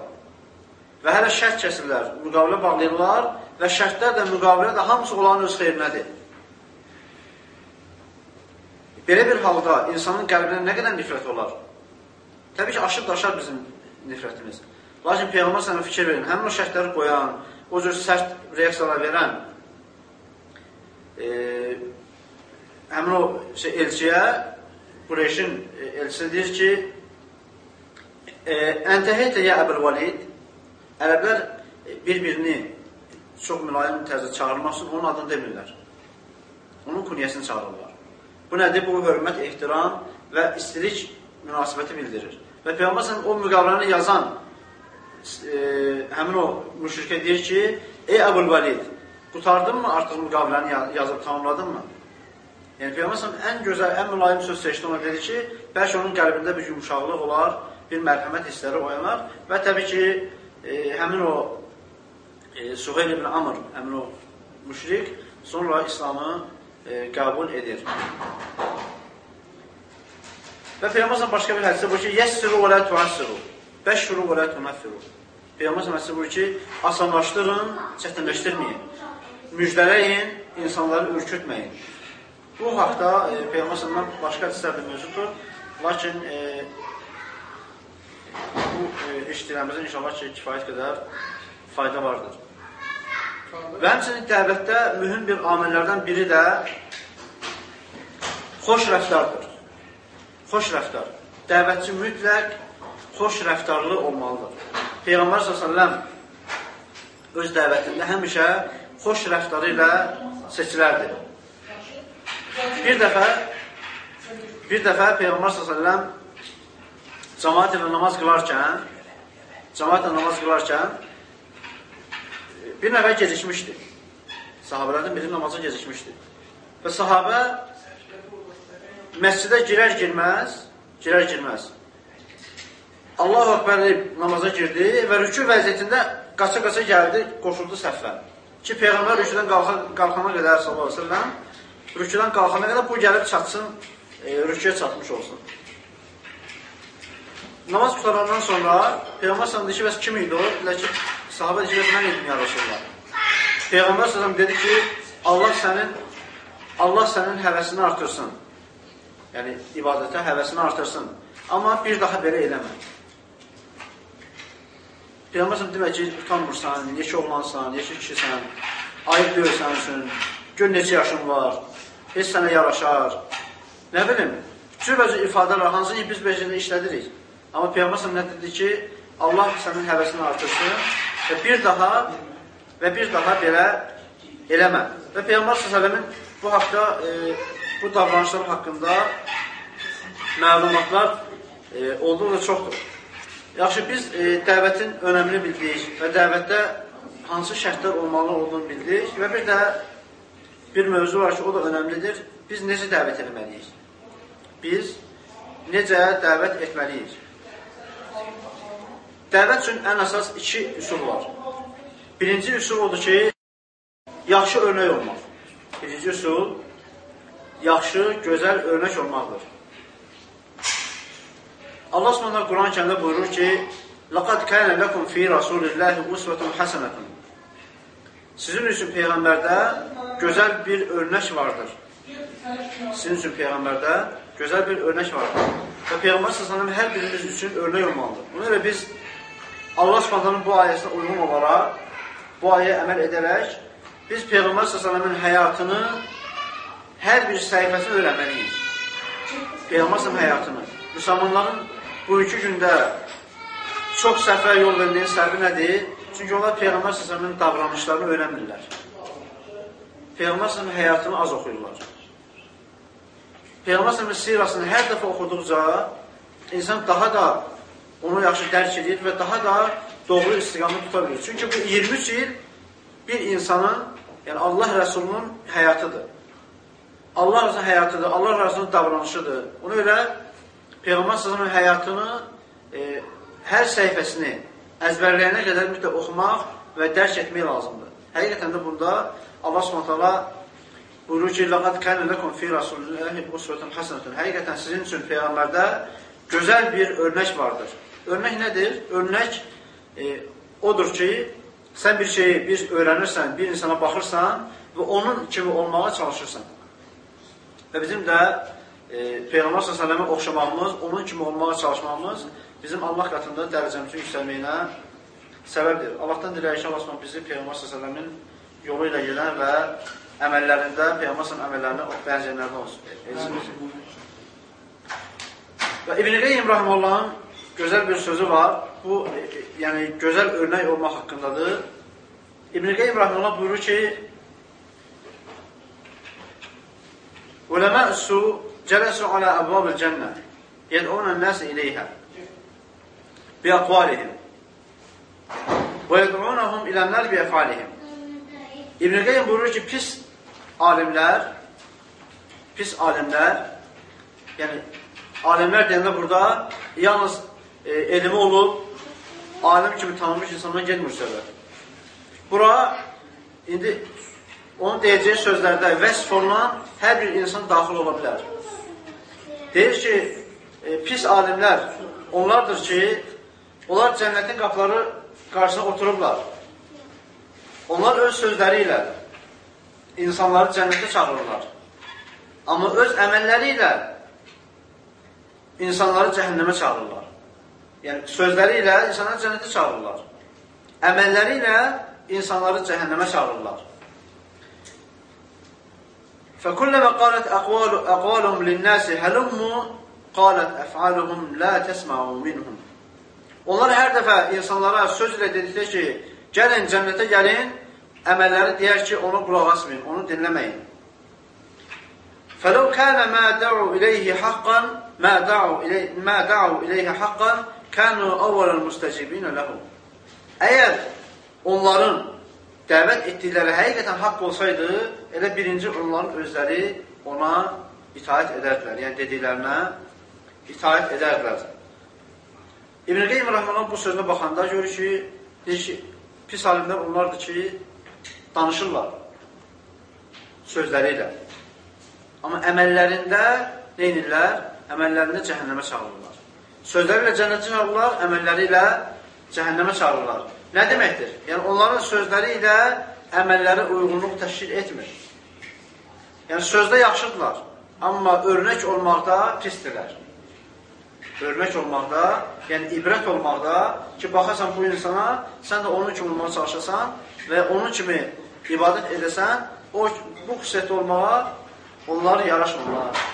Və hələ şərt kəsirlər, müqavilə bağlayırlar və şərtlər də, müqavilə də hamısı olan öz xeyrinədir. Belə bir halda insanın qəlbinə nə qədər nifrət olar? Təbii ki, aşıb daşar bizim nifrətimiz. Lakin Peyğəmbər sənə fikir verin, həmin o şərtləri qoyan, o cür sərt reaksiyalar verən, e, həmin o şey, elçiyə Qureyşin e, elçisi deyir ki, e, Əntəhəyətə ya Əbəl Valid Ərəblər bir-birini çox mülayim tərzdə çağırmaq üçün onun adını demirlər. Onun kunyəsini çağırırlar. Bu nədir? Bu hörmət, ehtiram və istilik münasibəti bildirir. Və Peyğəmbər o müqaviləni yazan e, həmin o müşrikə deyir ki, ey Əbul Valid, qutardın mı artıq müqaviləni yazıb tamamladın mı? Yəni Peyğəmbər ən gözəl, ən mülayim söz seçdi ona dedi ki, bəlkə onun qəlbində bir yumuşaqlıq olar, bir mərhəmət hissləri oyanar və təbii ki, e, həmin o e, Suheyl ibn Amr, həmin o müşrik sonra İslamı e, qəbul edir. Və Peyğəmbər başqa bir hədisdə buyurur ki, yəssiru və lə tuassiru, bəşşuru və lə tunaffiru. Peyğəmbər hədisdə buyurur ki, asanlaşdırın, çətinləşdirməyin, müjdələyin, insanları ürkütməyin. Bu haqda e, Peyğəmbər başqa hədislərdə mövcuddur. Lakin e, bu e, eşitdirəmizin inşallah ki, kifayət qədər fayda vardır. Və həmçinin dəvətdə mühüm bir amillərdən biri də xoş rəftardır. Xoş rəftar. Dəvətçi mütləq xoş rəftarlı olmalıdır. Peyğəmbər s.ə.v öz dəvətində həmişə xoş rəftarı ilə seçilərdir. Bir dəfə bir dəfə Peyğəmbər s.ə.v cəmaat ilə namaz qılarkən cəmaat ilə namaz qılarkən bir nəfər gecikmişdi. Sahabələrdən biri namaza gecikmişdi. Və sahabə məscidə girər girməz, girər girməz. Allah Akbar deyib namaza girdi və rükü vəziyyətində qaça-qaça gəldi, qoşuldu səffə. Ki, Peyğəmbər rüküdən qalxana qədər sallallahu aleyhi ve sellem rüküdən qalxana qədər bu gəlib çatsın, e, rüküyə çatmış olsun. Namaz qutarandan sonra Peyğəmbər sallallahu aleyhi ve kim idi o? Dedilər ki, sahabə deyir ki, mən idim ya Rasulullah. Peyğəmbər sallallahu dedi ki, Allah sənin Allah sənin həvəsini artırsın. Yəni, ibadətə həvəsini artırsın. Amma bir daha belə eləmə. Peyğəmbər sallallahu demək ki, utanmırsan, yekə oğlansan, yekə kişisən, ayıb deyilsən üçün, gör neçə yaşın var, heç sənə yaraşar. Nə bilim, cürbəcə ifadələr, hansı ki, biz becərində işlədirik. Amma Peyğəmbər nə dedi ki, Allah sənin həvəsini artırsın və bir daha və bir daha belə eləmə. Və Peyğəmbər s.ə.v-in bu haqda, e, bu davranışlar haqqında məlumatlar e, olduqca çoxdur. Yaxşı, biz e, dəvətin önəmini bildik və dəvətdə hansı şərtlər olmalı olduğunu bildik və bir də bir mövzu var ki, o da önəmlidir. Biz necə dəvət etməliyik? Biz necə dəvət etməliyik? Dəvət üçün ən əsas iki üsul var. Birinci üsul odur ki, yaxşı örnək olmaq. Birinci üsul, yaxşı, gözəl örnək olmaqdır. Allah Subhanahu Quran-ı Kərimdə buyurur ki: "Laqad kana lakum fi rasulillahi uswatun hasanatun." Sizin üçün peyğəmbərdə gözəl bir örnək vardır. Sizin üçün peyğəmbərdə gözəl bir örnək vardır. Və peyğəmbər sallallahu hər birimiz üçün örnək olmalıdır. Buna görə biz Allah Subhanahu bu ayəsinə uyğun olaraq bu ayəyə əməl edərək biz Peyğəmbər s.ə.v-in həyatını hər bir səhifəsini öyrənməliyik. Peyğəmbər həyatını. Müsəlmanların bugünkü gündə çox səfər yol verdiyin səbəbi nədir? Çünki onlar Peyğəmbər s.ə.v-in davranışlarını öyrənmirlər. Peyğəmbər s.ə.v həyatını az oxuyurlar. Peyğəmbər s.ə.v sirasını hər dəfə oxuduqca insan daha da onu yaxşı dərk edir və daha da doğru istiqamı tuta bilir. Çünki bu 23 il bir insanın, yəni Allah Rəsulunun həyatıdır. Allah Rəsulunun həyatıdır, Allah Rəsulunun davranışıdır. Ona görə Peyğəmbər s.ə.v həyatını e, hər səhifəsini əzbərləyənə qədər mütləq oxumaq və dərk etmək lazımdır. Həqiqətən də bunda Allah s.ə.v buyurur ki, لَقَدْ كَانَ لَكُمْ فِي رَسُولِ اللّٰهِ اُسْوَةٌ حَسَنَةٌ Həqiqətən sizin üçün Peyğəmbərdə gözəl bir örnək vardır. Örnək nədir? Örnək e, odur ki, sən bir şeyi bir öyrənirsən, bir insana baxırsan və onun kimi olmağa çalışırsan. Və bizim də e, Peyğəmbər s.ə.və oxşamağımız, onun kimi olmağa çalışmağımız bizim Allah qatında dərəcəmizin yüksəlməyinə səbəbdir. Allahdan diləyək Allah bizi Peyğəmbər s.ə.v-in yolu ilə gedən və əməllərində, Peyğəmbər əməllərində o bənzərlərdə olsun. Və İbn-i Qeym Rahimullahın gözəl bir sözü var. Bu, e, e, yəni gözəl örnək olmaq haqqındadır. İbn-i Qeym Rahimullah buyurur ki, Uləmə su cələsu alə əbvab-ül cənnə yəd'unən nəs iləyhə bi aqvalihim və yəd'unəhum ilənlər bi əfalihim İbn-i Qeym buyurur ki, pis alimlər pis alimlər yəni alimlər deyəndə burada yalnız e, elmi olub, alim kimi tanınmış insandan gelmir söhbət. Bura, indi onun deyəcəyi sözlərdə vəsf olunan hər bir insan daxil ola bilər. Deyir ki, e, pis alimlər onlardır ki, onlar cənnətin qapıları qarşısına oturublar. Onlar öz sözləri ilə insanları cənnətə çağırırlar. Amma öz əməlləri ilə insanları cəhənnəmə çağırırlar. Yəni, sözləri ilə insanları cənnətə çağırırlar. Əməlləri ilə insanları cəhənnəmə çağırırlar. فَكُلَّمَا قَالَتْ أَقْوَالُهُمْ لِلنَّاسِ هَلُمُّ قَالَتْ أَفْعَالُهُمْ لَا تَسْمَعُوا مِنْهُمْ Onlar hər dəfə insanlara söz ilə dedikdə ki, gəlin cənnətə gəlin, əməlləri deyər ki, onu qulaq asmayın, onu dinləməyin. فَلَوْ كَانَ مَا دَعُوا إِلَيْهِ حَقًّا مَا دَعُوا إِلَيْهِ, ما دعوا إليه حقا كانوا أول المستجibin له. Əgər onların dəvət etdikləri həqiqətən haqq olsaydı, elə birinci onların özləri ona itaət edərdilər. Yəni, dediklərinə itaət edərdilər. İbn-i Qeym Rəhmanın bu sözünə baxanda görür ki, deyir ki, pis alimlər onlardır ki, danışırlar sözləri ilə. Amma əməllərində neynirlər? Əməllərində cəhənnəmə çağırırlar. Sözləri ilə cənnətə çağırırlar, əməlləri ilə cəhənnəmə çağırırlar. Nə deməkdir? Yəni, onların sözləri ilə əməlləri uyğunluq təşkil etmir. Yəni, sözdə yaxşıdırlar, amma örnək olmaqda pisdirlər. Örnək olmaqda, yəni ibrət olmaqda ki, baxasan bu insana, sən də onun kimi olmağa çalışasan və onun kimi ibadət edəsən, o, bu xüsusiyyət olmağa onlar yaraşmırlar.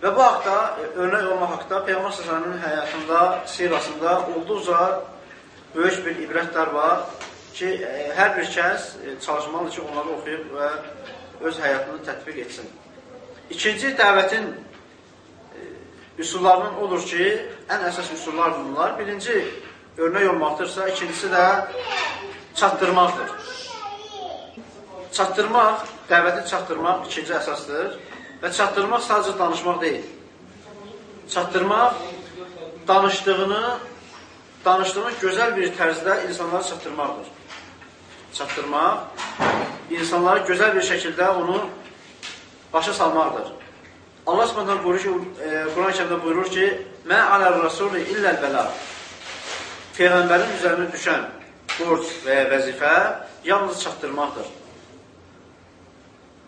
Və bu haqda, e, örnək olmaq haqda Peyğəmbər s.ə.v-in həyatında, sirasında olduqca böyük bir ibrətlər var ki, e, hər bir kəs e, çalışmalıdır ki, onları oxuyub və öz həyatını tətbiq etsin. İkinci dəvətin üsullarından odur ki, ən əsas üsullar bunlar. Birinci örnək olmaqdırsa, ikincisi də çatdırmaqdır. Çatdırmaq, dəvəti çatdırmaq ikinci əsasdır. Və çatdırmaq sadəcə danışmaq deyil. Çatdırmaq danışdığını, danışdığını gözəl bir tərzdə insanlara çatdırmaqdır. Çatdırmaq, insanlara gözəl bir şəkildə onu başa salmaqdır. Allah Subhanahu buyurur ki, e, Quran-ı Kərimdə buyurur ki: "Mə aləl rasuli illəl bəla." Peyğəmbərin üzərinə düşən borc və ya vəzifə yalnız çatdırmaqdır.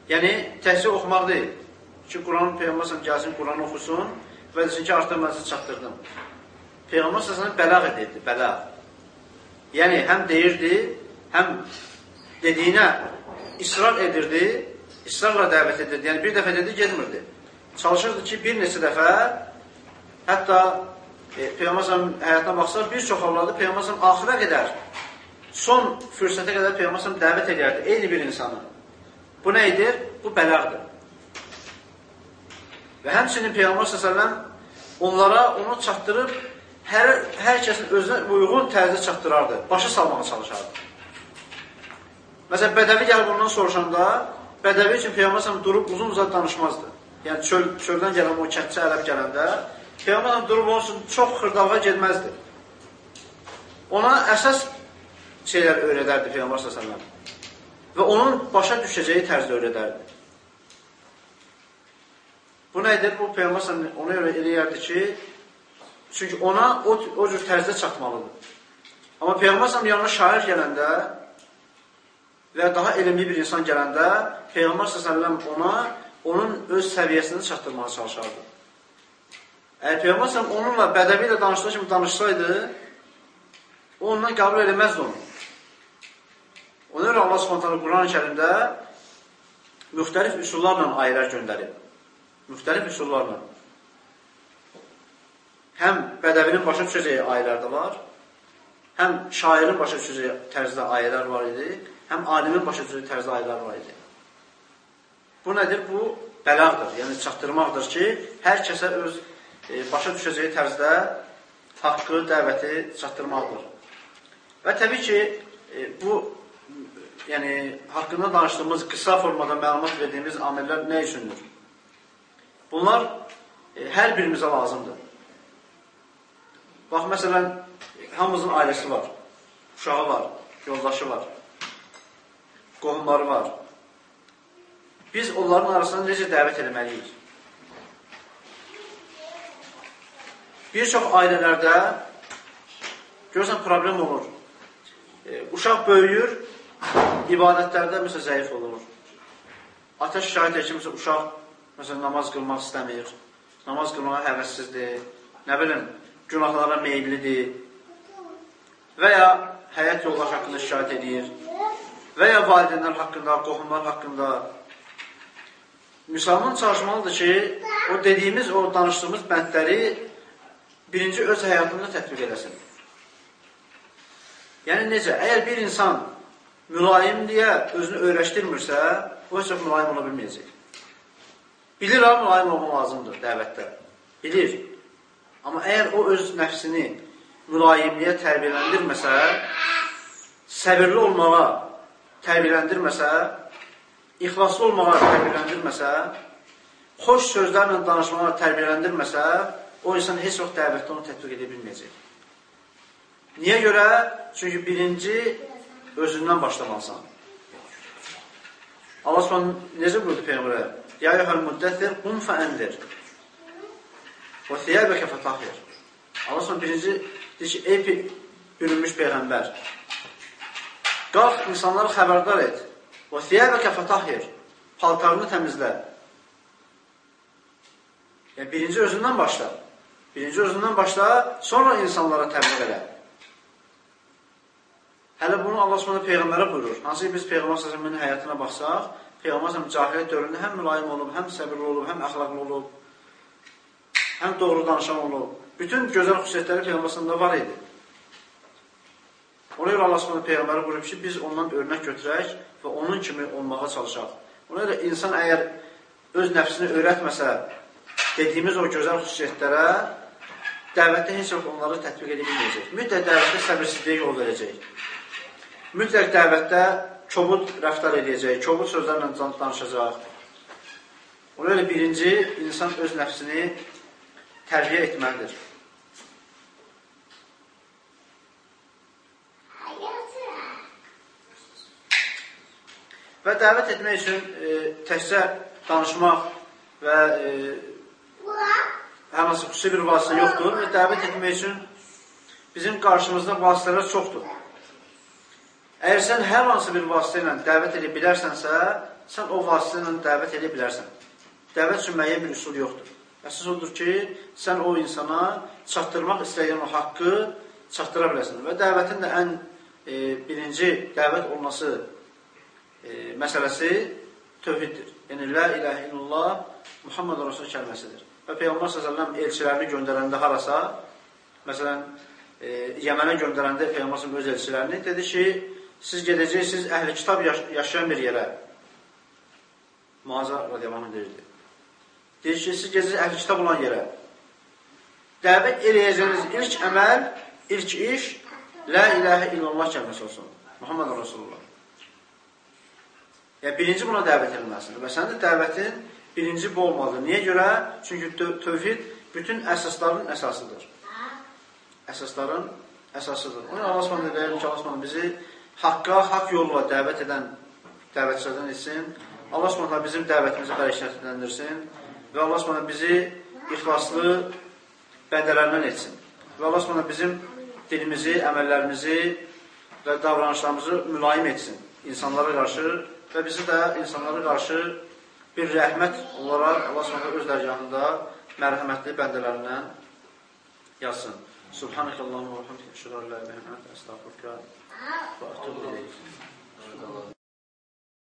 Yəni təhsil oxumaq deyil ki, Quran Peyğəmbər s.ə.v gəlsin, Quran oxusun və desin ki, artıq mən sizə çatdırdım. Peyğəmbər s.ə.v bələq edirdi, bələq. Yəni, həm deyirdi, həm dediyinə israr edirdi, israrla dəvət edirdi. Yəni, bir dəfə dedi, getmirdi. Çalışırdı ki, bir neçə dəfə, hətta e, Peyğəmbər həyatına baxsaq, bir çox avladı Peyğəmbər axıra qədər, son fürsətə qədər Peyğəmbər dəvət edərdi, eyni bir insanı. Bu nə edir? Bu bələqdir. Və həmçinin Peyğəmbər s.ə.v onlara onu çatdırıb, hər, hər kəsin özünə uyğun tərzdə çatdırardı, başa salmağa çalışardı. Məsələn, bədəvi gəlib ondan soruşanda, bədəvi üçün Peyğəmbər durub uzun uzaq danışmazdı. Yəni, çöl, çöldən gələn o kətçi ərəb gələndə, Peyğəmbər durub onun üçün çox xırdalığa gelməzdi. Ona əsas şeylər öyrədərdi Peyğəmbər s.ə.v. Və onun başa düşəcəyi tərzdə öyrədərdi. Bu nədir? Bu Peyğəmbər ona görə eləyərdi ki, çünki ona o, o cür tərzdə çatmalıdır. Amma Peyğəmbər yanına şair gələndə və daha elmli bir insan gələndə Peyğəmbər s.ə.v ona onun öz səviyyəsini çatdırmağa çalışardı. Əgər Peyğəmbər onunla bədəvi ilə danışdığı kimi danışsaydı, o ondan qəbul eləməzdi onu. Ona görə Allah Subhanahu Quran-ı Kərimdə müxtəlif üsullarla ayələr göndərib. Müxtəlif üsullarla. Həm bədəvinin başa düşəcəyi ayələr də var, həm şairin başa düşəcəyi tərzdə ayələr var idi, həm alimin başa düşəcəyi tərzdə ayələr var idi. Bu nədir? Bu bəlağdır, yəni çatdırmaqdır ki, hər kəsə öz e, başa düşəcəyi tərzdə haqqı, dəvəti çatdırmaqdır. Və təbii ki, e, bu yəni haqqında danışdığımız qısa formada məlumat verdiyimiz amillər nə üçündür? Bunlar e, hər birimizə lazımdır. Bax, məsələn, hamımızın ailəsi var, uşağı var, yoldaşı var, qohumları var. Biz onların arasında necə dəvət eləməliyik? Bir çox ailələrdə görürsən, problem olur. E, uşaq böyüyür, ibadətlərdə məsələn zəif olur. Ata şahid edir ki, məsələn, uşaq məsələn, namaz qılmaq istəmir, namaz qılmağa həvəssizdir, nə bilim, günahlara meyillidir və ya həyat yoldaşı haqqında şikayət edir və ya valideynlər haqqında, qohumlar haqqında müsəlman çalışmalıdır ki, o dediyimiz, o danışdığımız bəndləri birinci öz həyatında tətbiq eləsin. Yəni necə? Əgər bir insan mülayimliyə özünü öyrəşdirmirsə, o heç mülayim ola bilməyəcək. Bilir ha, mülayim olma lazımdır dəvətdə. Bilir. Amma əgər o öz nəfsini mülayimliyə tərbiyələndirməsə, səbirli olmağa tərbiyələndirməsə, ixlaslı olmağa tərbiyələndirməsə, xoş sözlərlə danışmağa tərbiyələndirməsə, o insan heç vaxt dəvətdə onu tətbiq edə bilməyəcək. Niyə görə? Çünki birinci özündən başlamalısan. Allah Subhanahu necə buyurdu Peyğəmbərə? Ya yuhal müddəthir qum fəəndir. Və thiyəbəkə fətahir. Allah sonra birinci deyir ki, ey bürünmüş Peyğəmbər, qalx insanları xəbərdar et. Və thiyəbəkə fətahir. Paltarını təmizlə. Yəni, birinci özündən başla. Birinci özündən başla, sonra insanlara təbliğ elə. Hələ bunu Allah sonra Peyğəmbərə buyurur. Hansı ki, biz Peyğəmbər səsəmin həyatına baxsaq, Peyğəmbər səsəmin cahiliyyət dövründə həm mülayim olub, həm səbirli olub, həm əxlaqlı olub, həm doğru danışan olub. Bütün gözəl xüsusiyyətləri Peyğəmbərsində var idi. Ona görə Allah Subhanahu Peyğəmbəri buyurub ki, biz ondan örnək götürək və onun kimi olmağa çalışaq. Ona görə insan əgər öz nəfsini öyrətməsə, dediyimiz o gözəl xüsusiyyətlərə dəvətdə heç vaxt onları tətbiq edə bilməyəcək. Mütləq dəvətdə səbirsizliyə yol verəcək. Mütləq dəvətdə kobud rəftar edəcək, kobud sözlərlə danışacaq. Ona görə birinci, insan öz nəfsini tərbiyə etməlidir. Və dəvət etmək üçün e, təkcə danışmaq və e, hər hansı xüsusi bir vasitə yoxdur. Və dəvət etmək üçün bizim qarşımızda vasitələr çoxdur. Əgər sən hər hansı bir vasitə ilə dəvət edə bilərsənsə, sən o vasitə ilə dəvət edə bilərsən. Dəvət üçün müəyyən bir üsul yoxdur. Əsas odur ki, sən o insana çatdırmaq istədiyin o haqqı çatdıra biləsən. Və dəvətin də ən e, birinci dəvət olması e, məsələsi tövhiddir. Yəni, la iləhə illallah Muhammed Rasul kəlməsidir. Və Peyğəmbər s.ə.v elçilərini göndərəndə harasa, məsələn, e, Yəmənə göndərəndə Peyğəmbər öz elçilərini dedi ki, siz gedəcəksiniz əhli kitab yaş yaşayan bir yerə. Muazza radiyallahu deyirdi. Deyir ki, siz gecəcək əhli kitab olan yerə. Dəvət eləyəcəyiniz ilk əməl, ilk iş, Lə iləhə illallah kəlməsi olsun. Muhammed Rasulullah. Yəni, birinci buna dəvət edilməsidir. Və sənin də dəvətin birinci bu olmalıdır. Niyə görə? Çünki tövhid bütün əsasların əsasıdır. Əsasların əsasıdır. Onun Allah Osmanlı deyir ki, Allah Osmanlı bizi haqqa, haqq yolla dəvət edən dəvətçilərdən etsin. Allah Osmanlı bizim dəvətimizi bərəkətləndirsin və Allah Subhanahu bizi ixlaslı bəndələrindən etsin. Və Allah Subhanahu bizim dilimizi, əməllərimizi və davranışlarımızı mülayim etsin insanlara qarşı və bizi də insanlara qarşı bir rəhmət olaraq Allah Subhanahu öz dərgahında mərhəmətli bəndələrindən yazsın. Subhanəkəllahumma və hamdika, əşhədu an la ilaha illə əntə, əstəğfiruka və ileyk. Subhanallah.